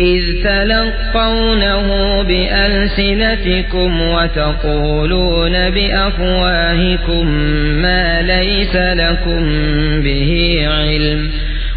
إذ تلقونه بألسنتكم وتقولون بأفواهكم ما ليس لكم به علم.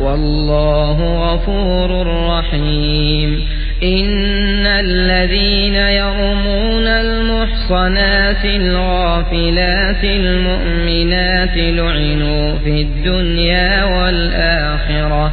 والله غفور رحيم. إن الذين يرمون المحصنات الغافلات المؤمنات لعنوا في الدنيا والآخرة.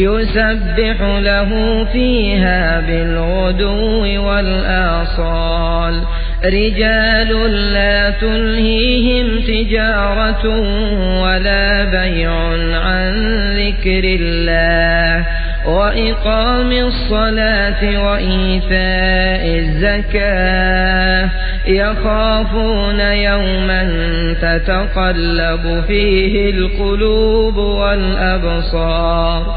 يسبح له فيها بالغدو والآصال. رجال لا تلهيهم تجارة ولا بيع عن ذكر الله. وإقام الصلاة وإيتاء الزكاة. يخافون يوما تتقلب فيه القلوب والأبصار.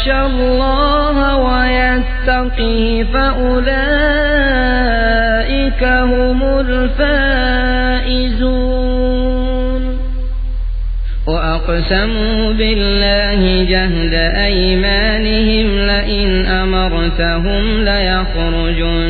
ويخشى الله ويتقي فأولئك هم الفائزون. وأقسموا بالله جهد أيمانهم لئن أمرتهم ليخرجن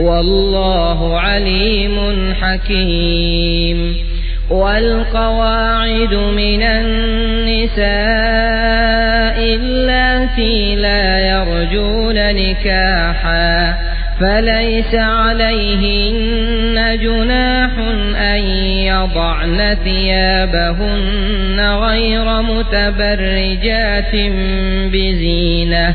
والله عليم حكيم والقواعد من النساء اللاتي لا يرجون نكاحا فليس عليهن جناح أن يضعن ثيابهن غير متبرجات بزينة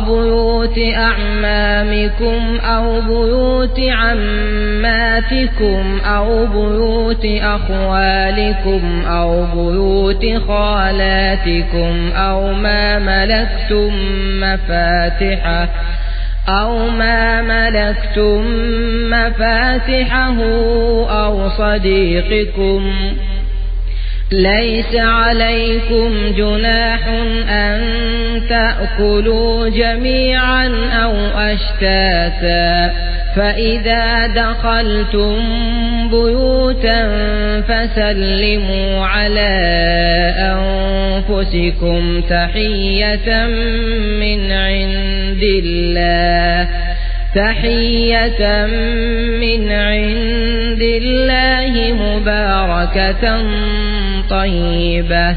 بيوت أعمامكم أو بيوت عماتكم أو بيوت أخوالكم أو بيوت خالاتكم أو ما ملكتم مفاتحه أو ما ملكتم مفاتحه أو صديقكم ليس عليكم جناح أن تأكلوا جميعا أو أشتاتا فإذا دخلتم بيوتا فسلموا على أنفسكم تحية من عند الله تحية من عند الله مباركة طيبة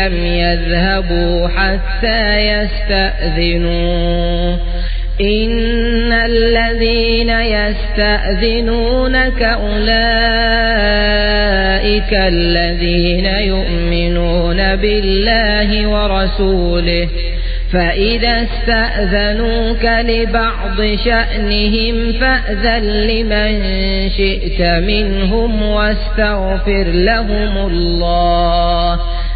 لم يذهبوا حتى يستأذنوا. إن الذين يستأذنونك أولئك الذين يؤمنون بالله ورسوله. فإذا استأذنوك لبعض شأنهم فأذن لمن شئت منهم واستغفر لهم الله.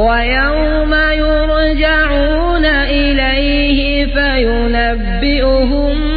ويوم يرجعون إليه فينبئهم